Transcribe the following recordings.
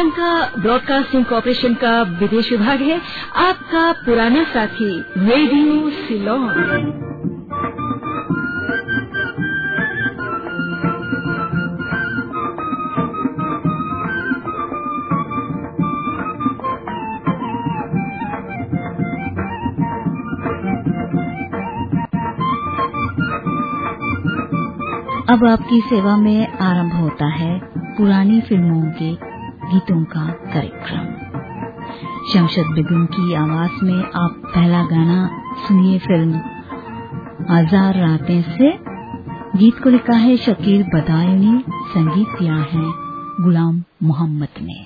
Sri Lanka broadcasting corporation का विदेश विभाग है। आपका पुराना साथी रेडियो सिलोन अब आपकी सेवा में आरंभ होता है पुरानी फ़िल्मों के गीतों का कार्यक्रम। शमशद बेगम की आवाज़ में आप पहला गाना सुनिए फ़िल्म हज़ार रातें से। गीत को लिखा है शकील बदायनी संगीत दिया है गुलाम मोहम्मद ने।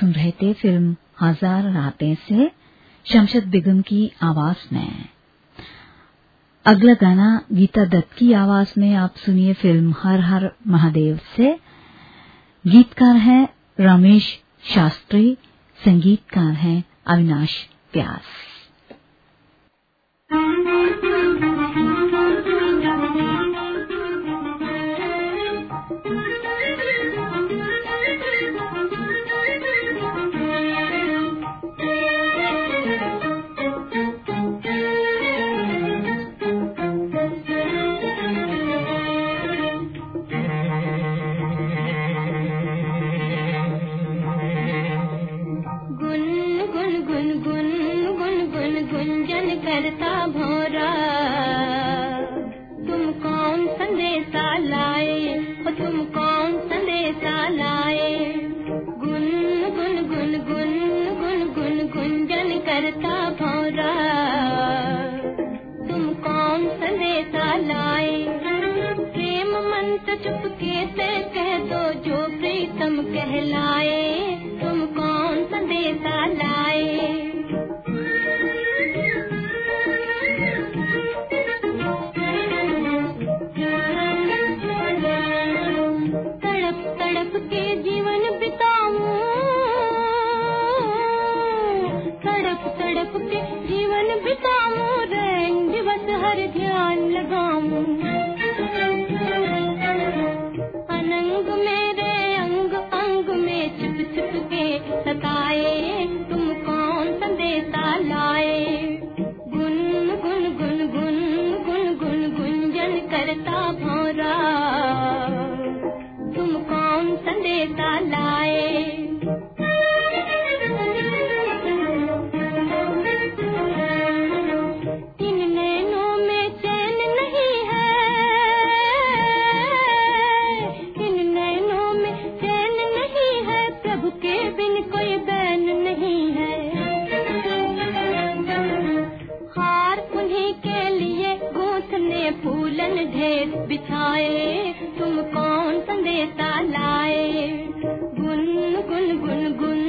सुन रहे थे फ़िल्म हज़ार रातें से, शमशद बेगम की आवाज़ में। अगला गाना गीता दत्त की आवाज़ में आप सुनिए फ़िल्म हर हर महादेव से। गीतकार है रमेश शास्त्री, संगीतकार हैं अविनाश व्यास फूलन बिछाए, तुम कौन संदेशा लाए? गुन गुन गुन गुन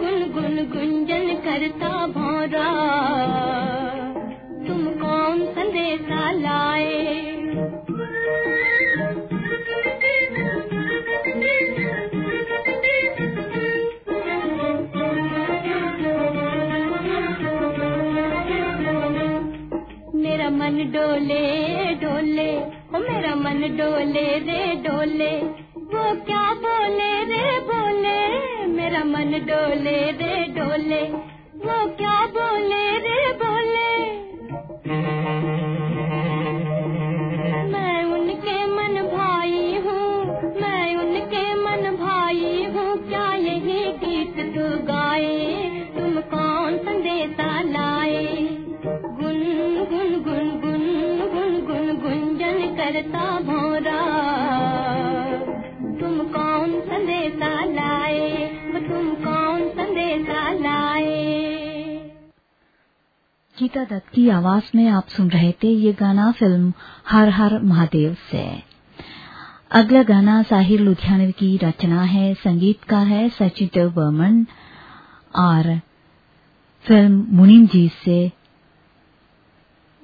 गुन गुन गुंजन करता भौरा। तुम कौन संदेशा लाए? मन डोले डोले रे डोले। वो क्या बोले रे बोले? मेरा मन डोले रे डोले। वो क्या बोले रे बोले? मैं उनके मन भाई हूँ, मैं उनके मन भाई हूँ। क्या यही गीत तू गाए? तुम कौन संदेशा लाए? गुन गुन गुन गुन गुन गुन गुंजन करता गीता दत्त की आवाज़ में आप सुन रहे थे ये गाना फ़िल्म हर हर महादेव से। अगला गाना साहिर लुधियानवी की रचना है, संगीत का है देव बर्मन और फ़िल्म मुनीम जी से।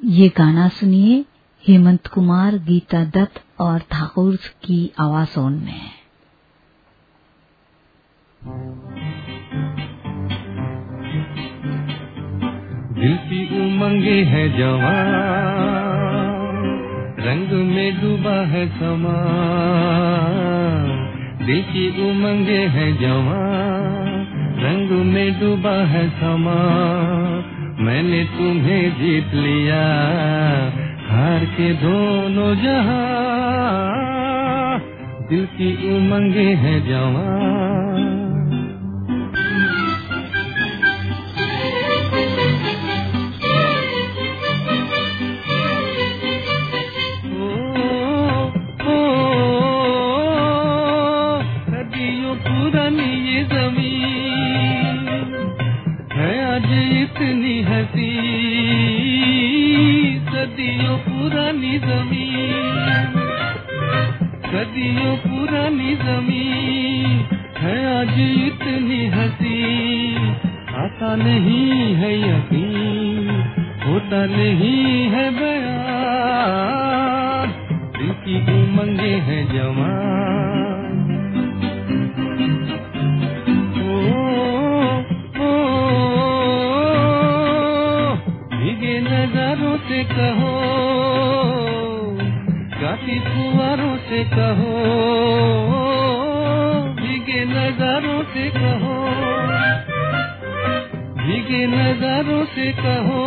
ये गाना सुनिए हेमंत कुमार, गीता दत्त और ठाकुर की आवाजों में। दिल की उमंगे है जवान। रंग में डूबा है समा। दिल की उमंगे है जवान। रंग में डूबा है समा। मैंने तुम्हें जीत लिया। हार के दोनों जहाँ। दिल की उमंगे है जवान। सदियों पुरानी ज़मीन है आज इतनी हसी आता नहीं है यकीन होता नहीं है बयान दिल की उमंगे है जवान ओ, ओ, भीगे नजारों से कहो गाती फुआरों से कहो, भीगे नजारों से कहो, भीगे नजारों से कहो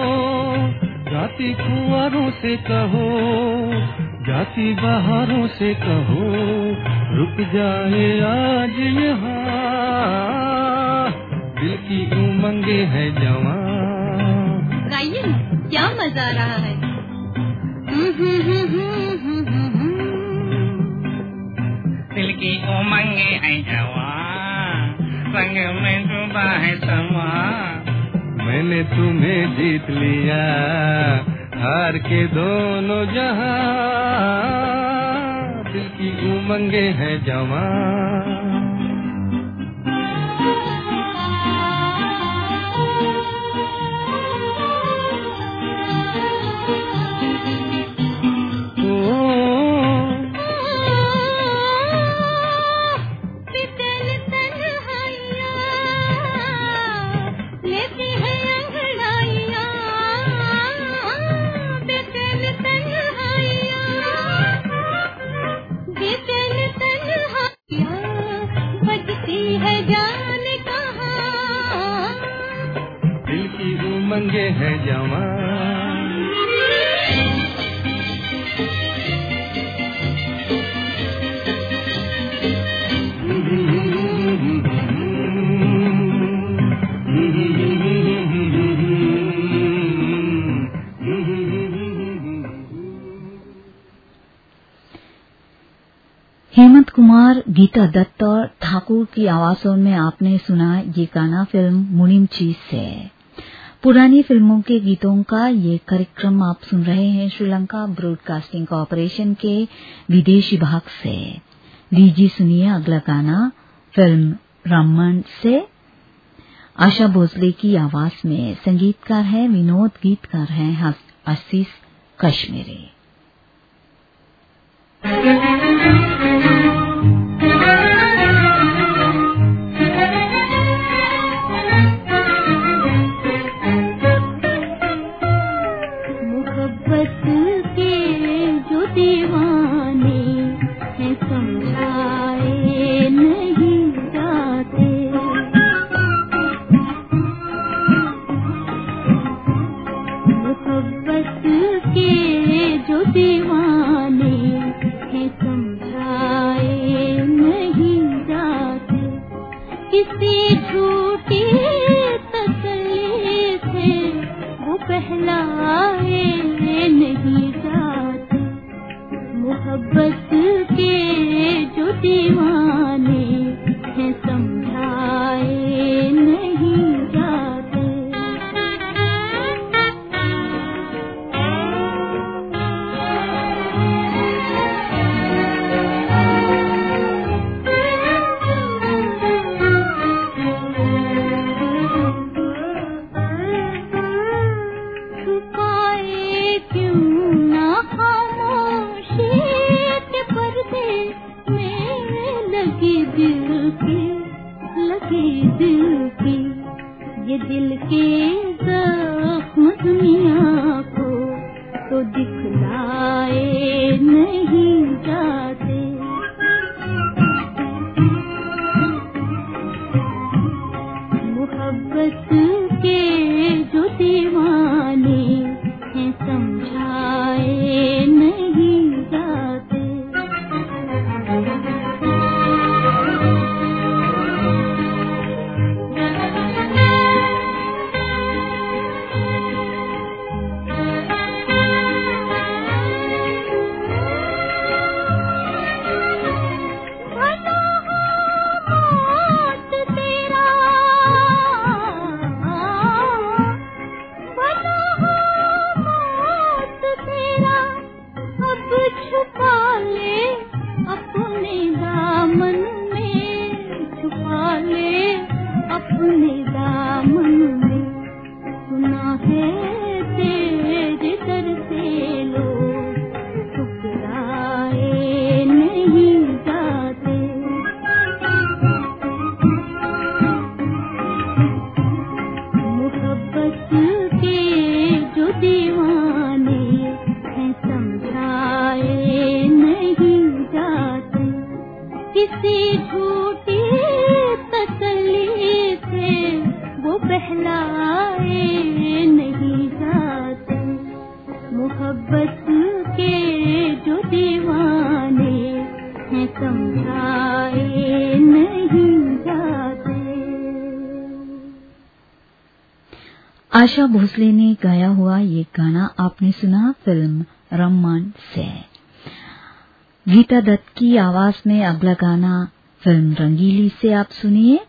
गाती फुआरों से कहो, जाती बहारों से कहो, रुक जाए आज यहाँ, दिल की उमंगे है जवान। गाइए, क्या मज़ा आ रहा है? की उमंगे है जवान संग में डूबा है समा। मैंने तुम्हें जीत लिया, हार के दोनों जहाँ। दिल की उमंगे है जवान। गीता दत्त और ठाकुर की आवाजों में आपने सुना ये गाना फ़िल्म मुनिम चीज़ से। पुरानी फ़िल्मों के गीतों का ये कार्यक्रम आप सुन रहे हैं श्रीलंका ब्रॉडकास्टिंग कॉरपोरेशन के विदेशी भाग से। लीजिए सुनिए अगला गाना, फ़िल्म रामन से। आशा भोसले की आवाज़ में संगीतकार है, विनोद गीतकार हैं आशीष कश्मीरी। किसी झूठी तकलीफ़ है वो पहलाए नहीं जाते। मोहब्बत के जो दीवान भोसले ने गाया हुआ ये गाना आपने सुना, फ़िल्म रमन से। गीता दत्त की आवाज़ में अगला गाना फ़िल्म रंगीली से आप सुनिए।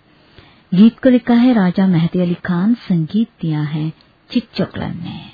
गीत को लिखा है राजा मेहदी अली खान, संगीत दिया है चिक चोकलन ने।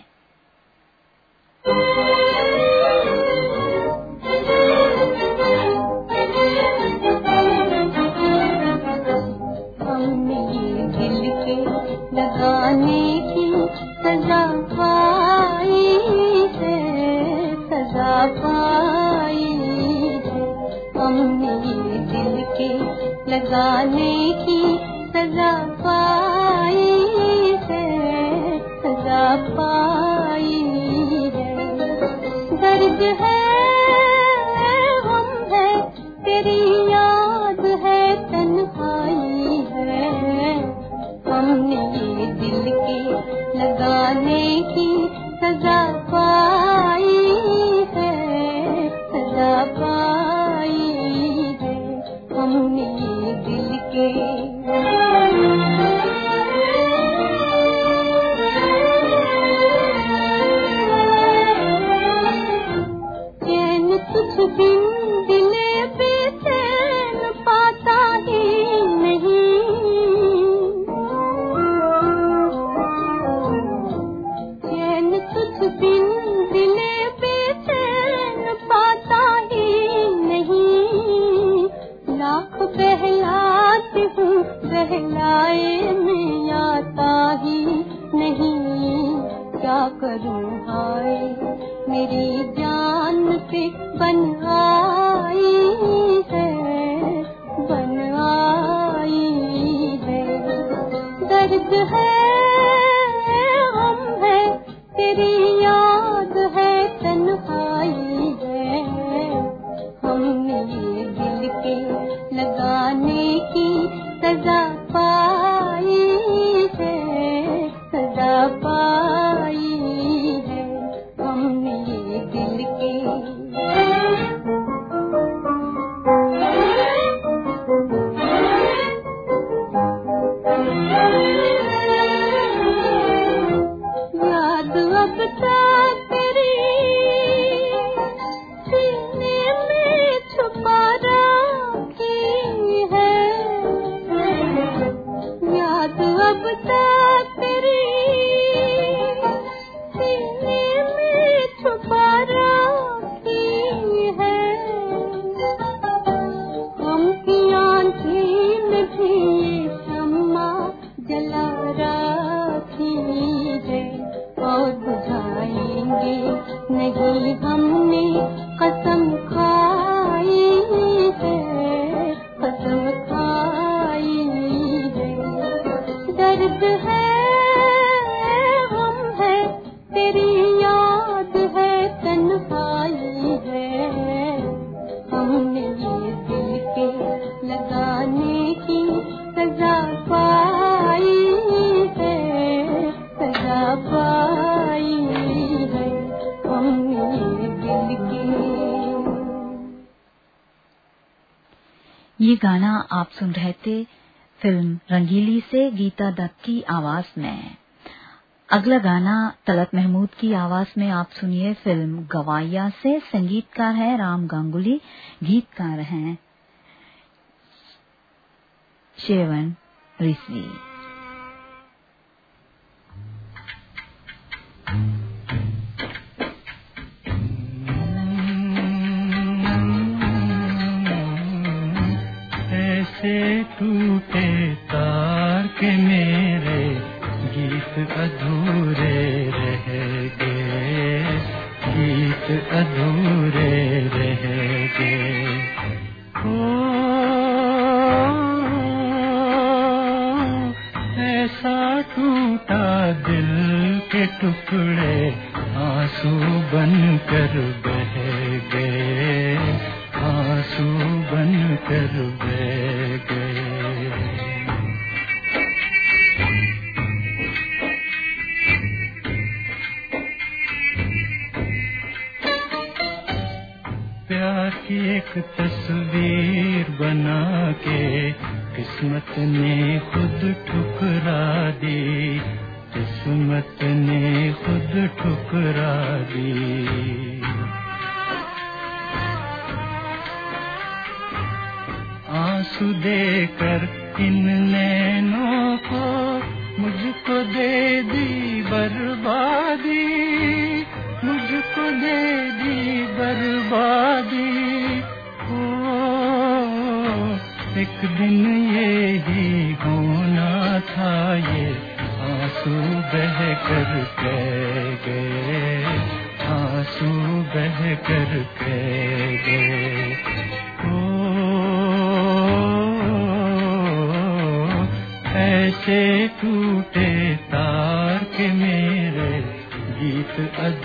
गाना आप सुन रहे थे फ़िल्म रंगीली से गीता दत्त की आवाज़ में। अगला गाना तलत महमूद की आवाज़ में आप सुनिए फ़िल्म गवाइया से। संगीतकार है राम गांगुली, गीतकार हैं शेवन रिजवी। ऐसे टूटे तार के मेरे, गीत अधूरे रह गए। गीत अधूरे रह गए। ओ, ऐसा टूटा दिल के टुकड़े, आँसू बन कर बह गए। आँसू बन कर बह एक तस्वीर बना के किस्मत ने खुद ठुकरा दी किस्मत ने खुद ठुकरा दी। देकर इन नैनों को मुझको दे दी बर्बादी मुझको दे दी बर्बादी। ओ, एक दिन ये ही होना था ये आँसू बह कर कह गए आँसू बह कर कह गए। ऐसे टूटे तार के मेरे गीत अधूरे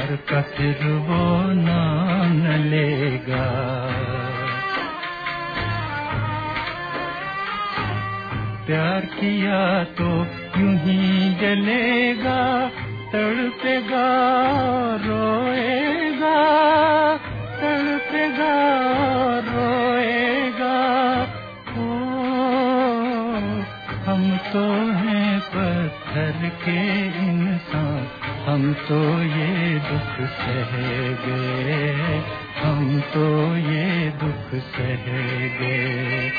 प्यार का फिर वो नाम लेगा। प्यार किया तो यूँ ही जलेगा, तड़पेगा, रोएगा तड़पेगा, रोएगा। ओ, हम तो हैं पत्थर के इंसान हम तो ये दुख सह गए, हम तो ये दुख सह गए।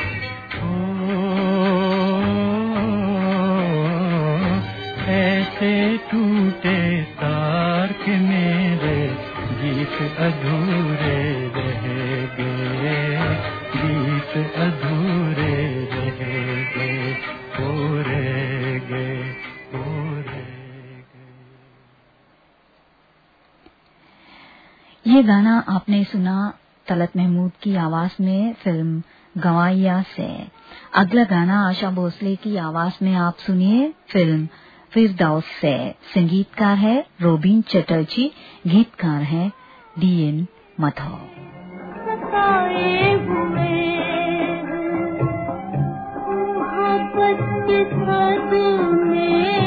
ऐसे टूटे तार के मेरे, गीत अधूरे रह गए, गीत अधूरे रह गए। गाना आपने सुना तलत महमूद की आवाज़ में, फ़िल्म गवाइया से। अगला गाना आशा भोसले की आवाज़ में आप सुनिए, फ़िल्म फिरदौस से। संगीतकार है रोबिन चटर्जी, गीतकार है डी एन मथो हुए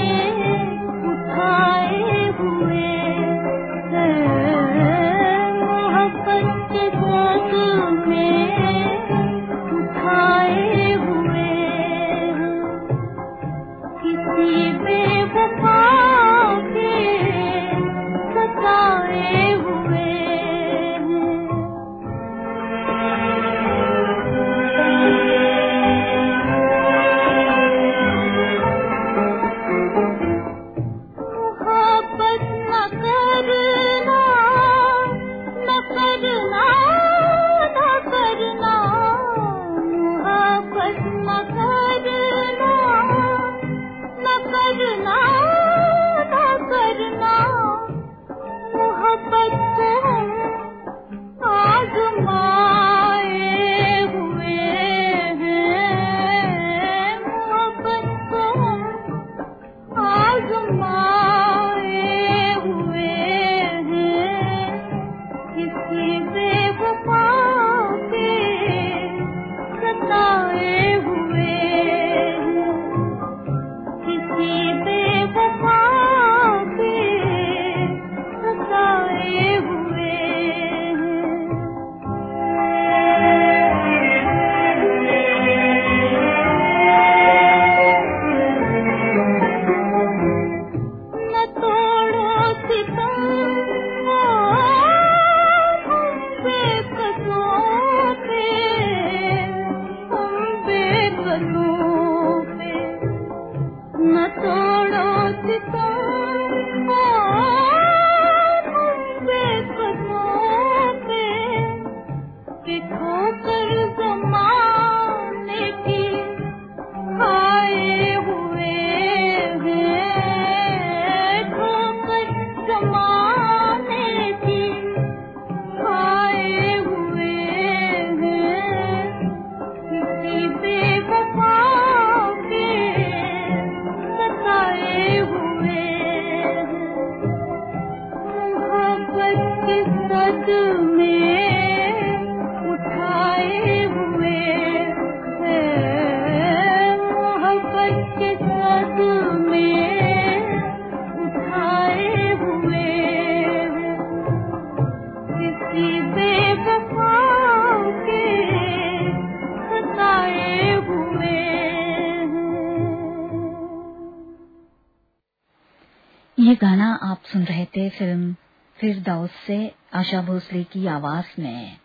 थे फ़िल्म फिर दाऊद से आशा भोसले की आवाज़ में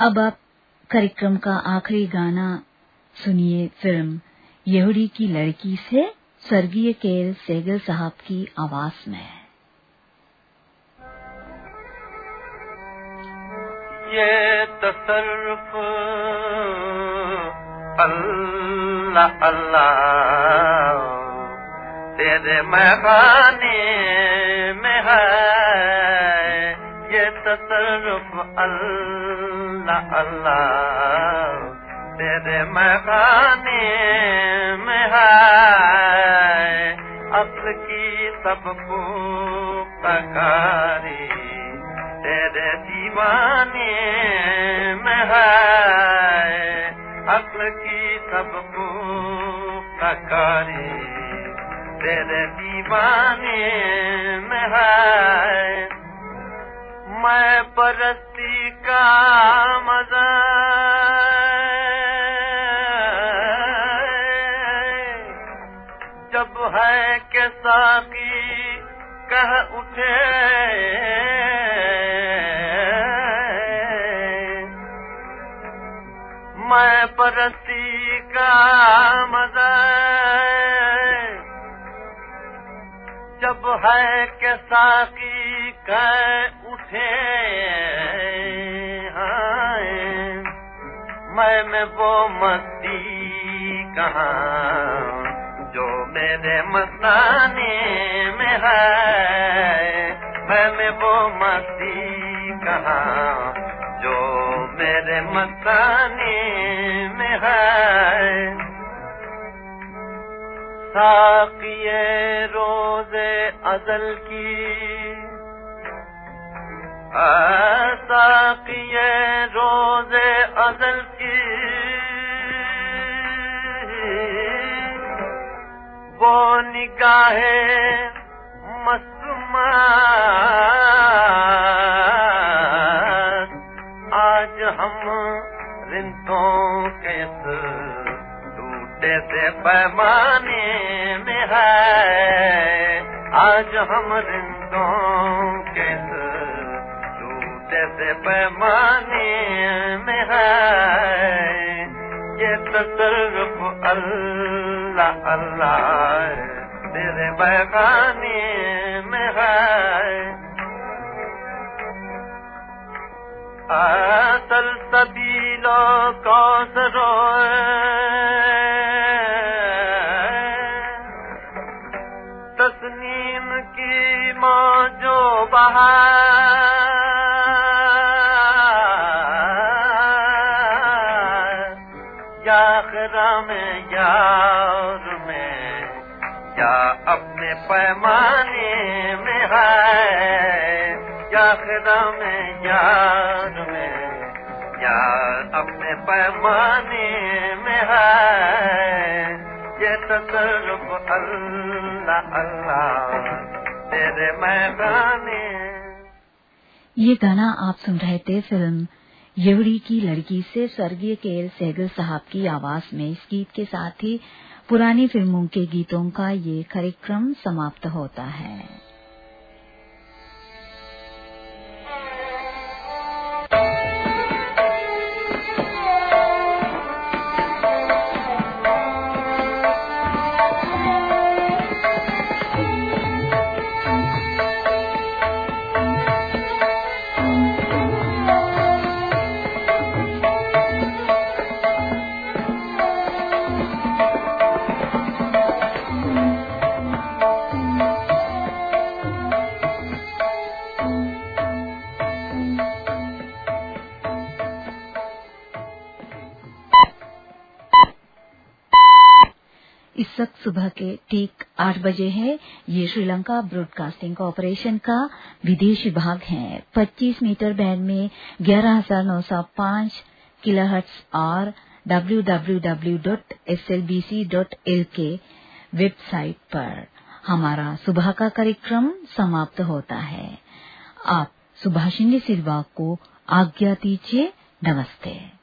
अब आप कार्यक्रम का आखिरी गाना सुनिए फ़िल्म यहूदी की लड़की से स्वर्गीय केल सेगल साहब की आवाज़ में ये तसरुफ अल्लाह अल्लाह तेरे मैखाने में है। ये तसरुफ अल्लाह अल्लाह तेरे मैखाने में है। असल की सबको तकारी तेरे दीवाने में है। अक्ल की सबको तकारी तेरे दीवाने में है। मैं परस्ती का मज़ा जब है के साकी कह उठे। मैं परस्ती का मज़ा जब है के साकी कह उठे मैं, में वो मस्ती कहा, जो मेरे मस्ताने में है। मैं, में वो मस्ती कहाँ, जो मेरे मस्ताने में है। साकिए रोज़े अजल की। साकिए रोज़े अजल की। वो निगाहे आज हम रिंतों के टूटे से पैमाने है। आज हम रिंतों के टूटे से पैमाने में है। ये तसरुफ अल्लाह अल्लाह तेरे बैगाने में है। असल सबीलो कौसरो है। याखरा में यार में पैमाने में है। ये तसरुफ अल्लाह अल्लाह तेरे मैदाने ये गाना आप सुन रहे थे फ़िल्म यवड़ी की लड़की से स्वर्गीय केएल सहगल साहब की आवाज़ में। इस गीत के साथ ही पुरानी फ़िल्मों के गीतों का ये कार्यक्रम समाप्त होता है। बजे है, ये श्रीलंका ब्रॉडकास्टिंग कॉरपोरेशन का विदेश विभाग है। 25 मीटर बैंड में 11905 किलोहर्ट्ज और www.slbc.lk वेबसाइट पर हमारा सुबह का कार्यक्रम समाप्त होता है। आप सुभाषिनी सिल्वा को आज्ञा दीजिए। नमस्ते।